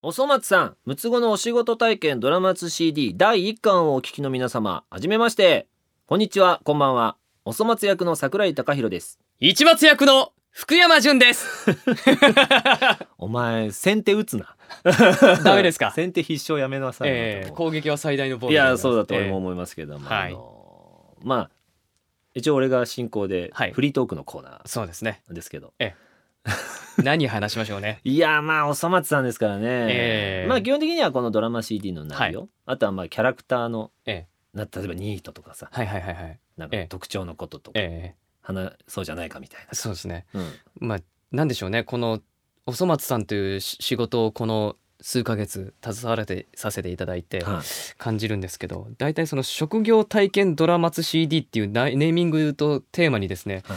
おそ松さん、六つ子のお仕事体験ドラマツ CD 第1巻をお聞きの皆様、はじめまして。こんにちは、こんばんは。おそ松役の桜井貴弘です。一松役の福山潤です。お前、先手打つな。ダメですか？先手必勝やめなさい。えー、も攻撃は最大の防ういや、そうだと俺もう。思いますけども。えーはいあのまあ、一応俺が進行ではいフリートークのコーナそうですね。ーですけど。何話しましょうね。いやまあおそ松さんですからね、えーまあ基本的にはこのドラマ CD の内容、あとはまあキャラクターの、えな例えばニートとかさ。はいはいはいはい。なんかええ。特徴のこととか、え話そうじゃないかみたいー、そうですね。な、うん、まあなんでしょうね。このおそ松さんというし仕事をこの数ヶ月携われてさせていただいてはい。感じるんですけど、大体その職業体験ドラマツ CD っていうなネーミングとテーマにですね、はい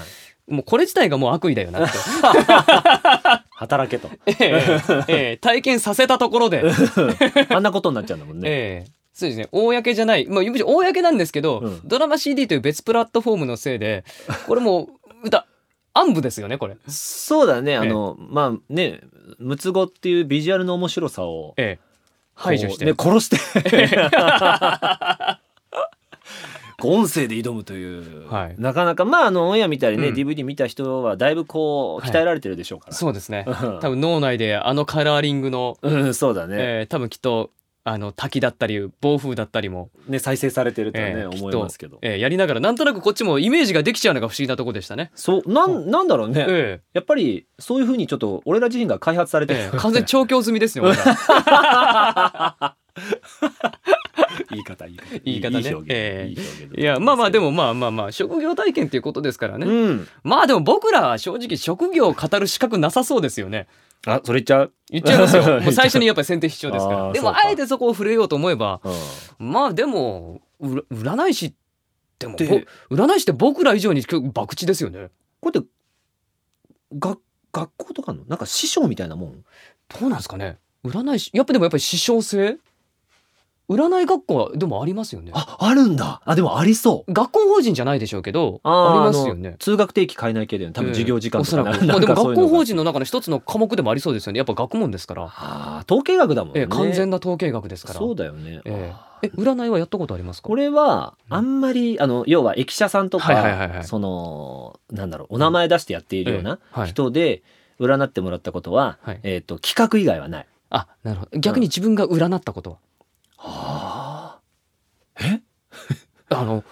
もうこれ自体がもう悪意だよなって。働けと。ええええ体験させたところで。あんなことになっちゃうんだもんね、ええそうですね。公じゃない、まあ、公なんですけど、うん。ドラマ CD という別プラットフォームのせいで これもう歌暗部ですよねこれ。そうだね。あの、まあね六つ子っていうビジュアルの面白さをええ。排除して、ね殺して音声で挑むという、はい。なかなかまああのオンエア見たりね、うん。DVD 見た人はだいぶこうはい鍛えられてるでしょうから、そうですね。うん。多分脳内であのカラーリングの、うん、そうだね,、ええ多分きっとあの滝だったり暴風だったりも、ね再生されてるとはね、ええ思いますけど、ええやりながらなんとなくこっちもイメージができちゃうのが不思議なとこでしたね。そうなんなんだろうね、えやっぱりそういうふうにちょっと俺ら自身が開発されてる、えええ。完全に調教済みですよ俺ら 言い方言い方。言い方 ね。いいええ。いやまあまあでももまあまあまあ職業体験っていうことですからね、うん。まあでも僕らは正直職業を語る資格なさそうですよね。あそれ言っちゃう、言っちゃいますよ。もう最初にやっぱり先手必勝ですから。でもあえてそこを触れようと思えば、うん。まあでも占い師でもでぼ占い師って僕ら以上に博打ですよね。これってが学校とかのなんか師匠みたいなもん？どうなんですかね。占い師やっぱでもやっぱり師匠制？占い学校はでもありますよね。ああるんだ。あでもありそう。学校法人じゃないでしょうけどありますよね。通学定期変えない系だよね。多分授業時間おそらく。まあでも学校法人人の中の一つの科目でもありそうですよね。やっぱ学問ですから。ああ統計学だもんね。ええ完全な統計学ですから。そうだよね、えあええ占いはやったことありますか？これはうん。あんまりあの要は駅舎さんとかそのなんだろうお名前出してやっているような人で占ってもらったことは、はい。えっ、と企画以外はない。あなるほど。逆に自分が占ったことは、はあ。え？あの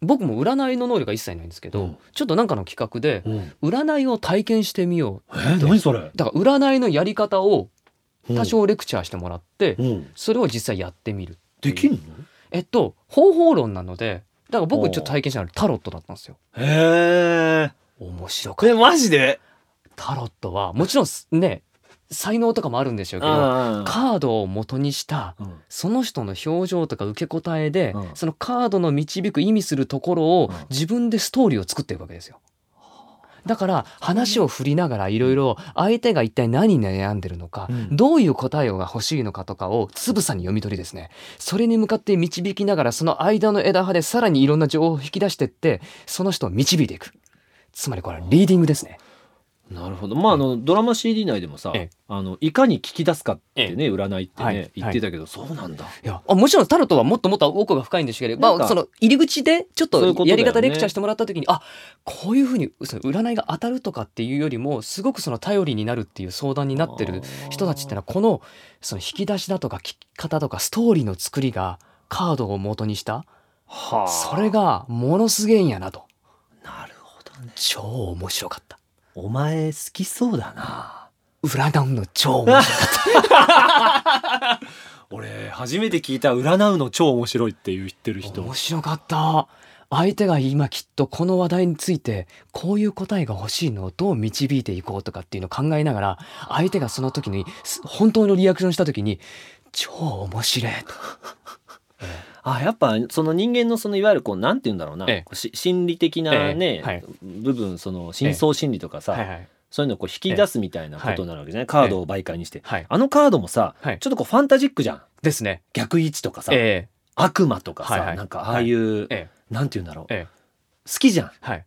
僕も占いの能力が一切ないんですけど、うんちょっとなんかの企画でうん、占いを体験してみようえ？何それ？だから占いのやり方をうん多少レクチャーしてもらって、うん、それを実際やってみるできんの？えっと方法論なのでだから僕ちょっと体験したのはタロットだったんですよへえ。面白かっえマジで？たタロットはもちろんすね才能とかもあるんでしょうけど。カードを元にしたうん。その人の表情とか受け答えで、うん。そのカードの導く意味するところをうん。自分でストーリーを作っていくわけですよ。だから話を振りながらいろいろ相手が一体何に悩んでるのか、うん。どういう答えが欲しいのかとかをつぶさに読み取りですね。それに向かって導きながらその間の枝葉でさらにいろんな情報を引き出してってその人を導いていく。つまりこれはリーディングですね。なるほど。まああのドラマ CD 内でもさええ、あのいかに聞き出すかってね占いってはい。ね言ってたけど、そうなんだ。いやあもちろんタロットはもっともっと奥が深いんですけど、まあ、その入り口でちょっとやり方レクチャーしてもらった時に、あこういうふうにその占いが当たるとかっていうよりもすごくその頼りになるっていう相談になってる人たちってのはこのその引き出しだとか聞き方とかストーリーの作りがカードを元にしたはあ。それがものすげえんやなと。なるほどね。超面白かったお前好きそうだな。占うの超面白かっ俺初めて聞いた占うの超面白いって言ってるた人。面白かった。相手が今きっとこの話題についてこういう答えが欲しいの。をどう導いていこうとかっていうのを考えながら相手がその時にす本当のリアクションした時に超面白いとあやっぱその人間のそのいわゆるこうなんて言うんだろうな、ええ。心理的なね、え。えはい。部分その深層心理とかさ、はいはい。そういうのをこう引き出すみたいなことになるわけじゃない、カードを媒介にして、はい。あのカードもさ、はい。ちょっとこうファンタジックじゃん。ですね。逆位置とかさ、え悪魔とかさ、はいはい。なんかああいう、ええ。なんて言うんだろう、ええ。好きじゃん。はい。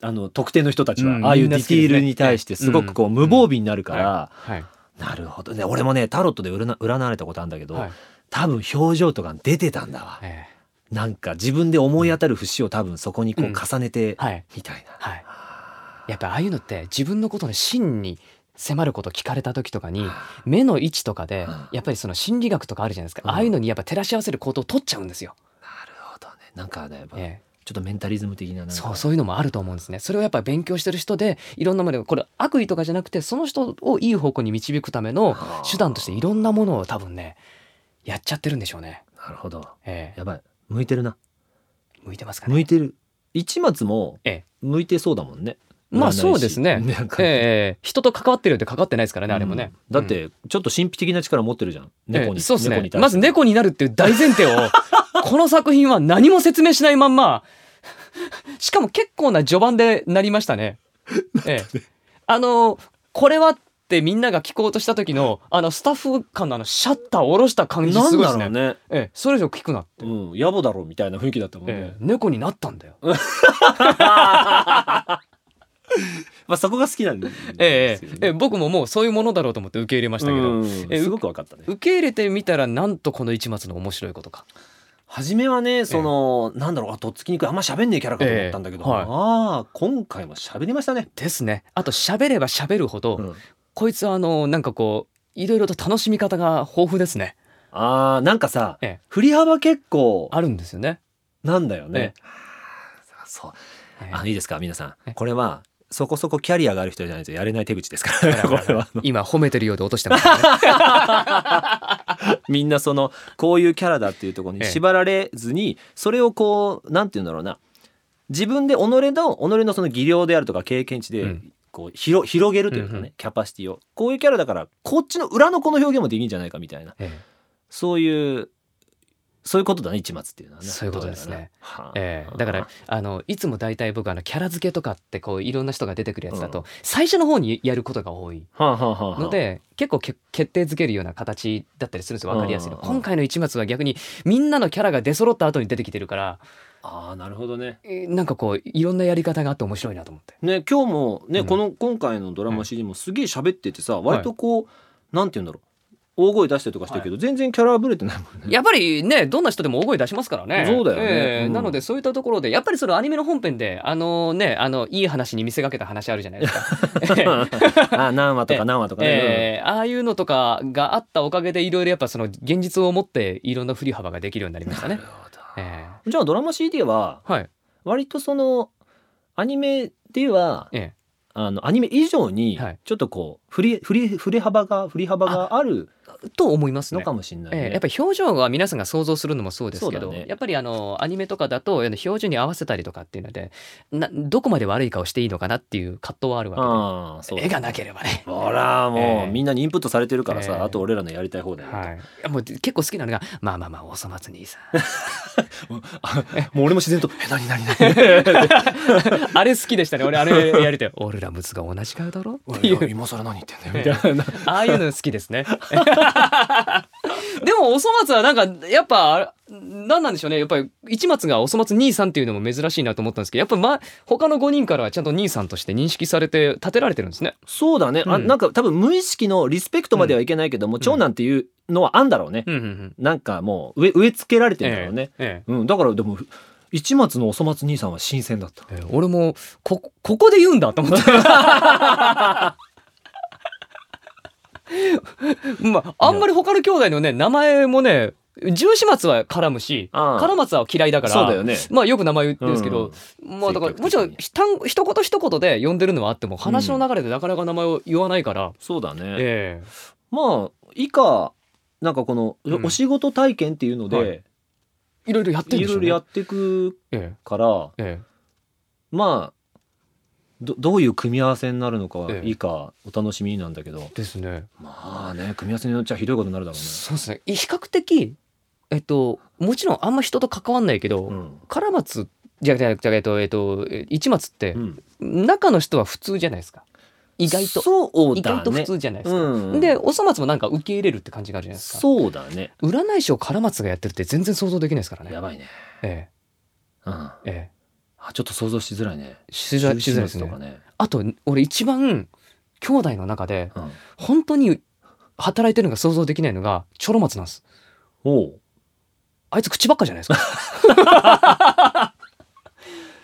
あの特定の人たちは、うんああいうディティールに対してすごくこう無防備になるから、はい。なるほど。ね俺もねタロットで占占われたことあるんだけど、はい多分表情とか出てたんだわ。えなんか自分で思い当たる節を多分そこにこううん。重ねてえはいみたい。な、はい。やっぱああいうのって自分のことの真に迫ること聞かれた時とかに目の位置とかでうん。やっぱりその心理学とかあるじゃないですか、うん。ああいうのにやっぱ照らし合わせる行動を取っちゃうんですよ、なるほどね。なんかねやっぱえちょっとメンタリズム的なそうそういうのもあると思うんですね。それをやっぱり勉強してる人でいろんなものこれ悪意とかじゃなくてその人をいい方向に導くためのはあ手段としていろんなものを多分ねやっちゃってるんでしょうね、なるほど。ええ。やばい。向いてるな。向いてますかね。向いてる。一松もええ。向いてそうだもんね。まあそうですね。ええええ。人と関わってるよって関わってないですからね、あれもね。うんだってちょっと神秘的な力持ってるじゃん。猫に、ええそうですね。まず猫になるっていう大前提を この作品は何も説明しないまんましかも結構な序盤でなりましたね。ええ、あのこれはってみんなが聞こうとした時のあのスタッフ間のあのシャッターを下ろした感じすごいですね。だろうね。ええ、それ以上聞くなって、うん野暮だろうみたいな雰囲気だったもんね、ええ、猫になったんだよ。まあそこが好きなんですええええ、僕ももうそういうものだろうと思って受け入れましたけど、うんえすごく分かったね。受け入れてみたらなんとこの一末の面白いことか。初めはねその、なんだろうあとっつきにくいあんま喋んねえキャラかと思ったんだけど、ええはい。ああ今回も喋りましたね、ですね。あと喋れば喋るほど、うんこいつはあのなんかこういろいろと楽しみ方が豊富ですね。あーなんかさ、ええ。振り幅結構あるんですよね。なんだよね。え、そう。ええ。あいいですか皆さん。えこれはそこそこキャリアがある人じゃないとやれない手口ですかほららほら。これは。今褒めてるようで落としてますね。みんなそのこういうキャラだっていうところにええ。縛られずにそれをこうなんて言うんだろうな。自分で己の己のその技量であるとか経験値でうんこう広広げるというかね、うんうん。キャパシティを。こういうキャラだからこっちの裏のこの表現もできるんじゃないかみたいな。えそういうそういうことだね一松っていうのはね。そういうことですね。どうやらはあ。ええ。えだからあのいつも大体僕あのキャラ付けとかってこういろんな人が出てくるやつだと、最初の方にやることが多いはあはあはあ結構け決定づけるような形だったりするんですよ。分かりやすいの。うんうんうん。今回の一末は逆にみんなのキャラが出揃った後に出てきてるからああなるほどね。えーなんかこういろんなやり方があって面白いなと思って。ね今日もね、うん。この今回のドラマ CD もすげえ喋っててさ、割とこうなんて言うんだろう。大声出したりとかしてるけど、全然キャラぶれてないもんね。やっぱりねどんな人でも大声出しますからね。そうだよね。ええうん。なのでそういったところでやっぱりそれアニメの本編であのねあのいい話に見せかけた話あるじゃないですか。え え あ何話とか何話とかね、ええああいうのとかがあったおかげでいろいろやっぱその現実を持っていろんな振り幅ができるようになりましたね。なる。ほどえじゃあドラマ CD はえはい。割とそのアニメではえ。あのアニメ以上にはい。ちょっとこう振り振り振り幅が振り幅があるえと思いますね。のか。もしれないね。ええ。やっぱり表情は皆さんが想像するのもそうですけど、ね。やっぱりあのアニメとかだと表情に合わせたりとかっていうのでなどこまで悪い顔していいのかなっていう葛藤はあるわけで。絵がなければね。ほらもう、ええ。みんなにインプットされてるからさ、ええ。あと俺らのやりたい方だよ、はい、いやもう結構好きなのが「まあまあまあお粗末兄さ。んもう俺も自然と「え何何何?」あれ好きでしたね。俺あれやりたい。俺ら息子が同じ顔だろ？っていう。今更何？言ってんだよみたいな。ああいうの好きですね。でもお粗末はなんかやっぱ何なんでしょうね。やっぱり一松がお粗末兄さんっていうのも珍しいなと思ったんですけどやっぱま他の5人からはちゃんと兄さんとして認識されて立てられてるんですね。そうだね、あうん。なんか多分無意識のリスペクトまではいけないけども、長男っていうのはあんだろうね、うん。うん。うん。なんかもう植え植え付けられてんだろうね、ええうん、だからでも一松のお粗末兄さんは新鮮だった。ええ俺もこここで言うんだと思って まああんまり他の兄弟のね名前もね十四松は絡むし絡松は嫌いだからそうだよね。まあよく名前言ってるんですけど、まあだからもちろんひ単一言一言で呼んでるのはあっても話の流れでなかなか名前を言わないから、そうだね、えまあ以下なんかこの、うん。お仕事体験っていうので、はい。えいろいろやってるんい。ろいろやっていくえからええ。まあどどういう組み合わせになるのかはええ以下お楽しみなんだけど、えですね。まあね組み合わせによっちゃひどいことになるだろそうですね。比較的えっともちろんあんま人と関わんないけど、うね。うん唐松じゃじゃじゃえっとえっと一松ってうん中の人は普通じゃないですか。意外と、そうね外と普通じゃないですか。うん、でおそ松もなんか受け入れるって感じがあるじゃないですか。そうだね占い師を唐松がやってるって全然想像できないですからね。やばいねえうんええあちょっと想像しづらいね。えしづらいですね。ね。あと俺一番兄弟の中でうん。本当に働いてるのが想像できないのがチョロ松なんです。おう。あいつ口ばっかじゃないですか。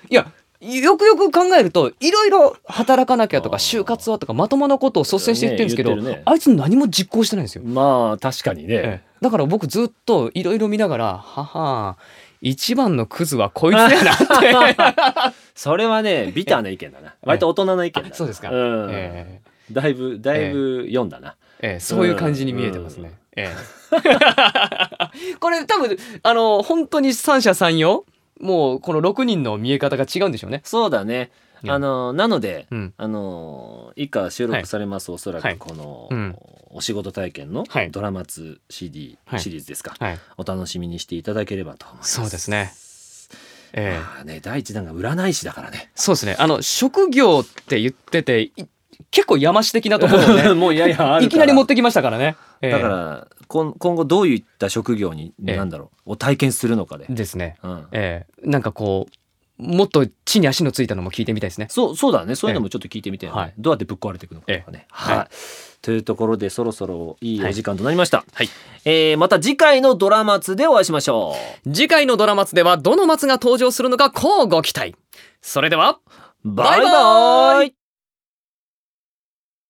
いやよくよく考えるといろいろ働かなきゃとか就活はとかまともなことを率先して言ってるんですけど、ねね。あいつ何も実行してないんですよ、まあ確かにね、ええ。だから僕ずっといろいろ見ながらはは一番のクズはこいつやなって。それはねビターな意見だな。割と大人の意見だそうですか。うん。えだいぶだいぶ読んだな、ええそういう感じに見えてますね。ええ。これ多分あの本当に三者三様？もうこの6人の見え方が違うんでしょうね。そうだね。うんあのなのでうん、あの以下収録されます、おそらはい。くこの、うん。お仕事体験のはい。ドラマツ CD はい。シリーズですか、はい、お楽しみにしていただければと思います。そうですね。ええ。まあね第一弾が占い師だからね。そうですね。あの職業って言っててい結構山師的なところをね もうややあるから。いきなり持ってきましたからね。ええ。だから今今後どういった職業に、ええ。なんだろうを体験するのかで、ですね。うん、ええ。なんかこうもっと地に足のついたのも聞いてみたいですね。そうそうだね。そういうのもちょっと聞いてみて、よね。はいどうやってぶっ壊れていくのかとかね、ええ。はい、はい。というところでそろそろいいお時間となりました、はい。えーまた次回のドラマツでお会いしましょ次回のドラマツではどの松が登場するのかこうご期待。それではうバイバイ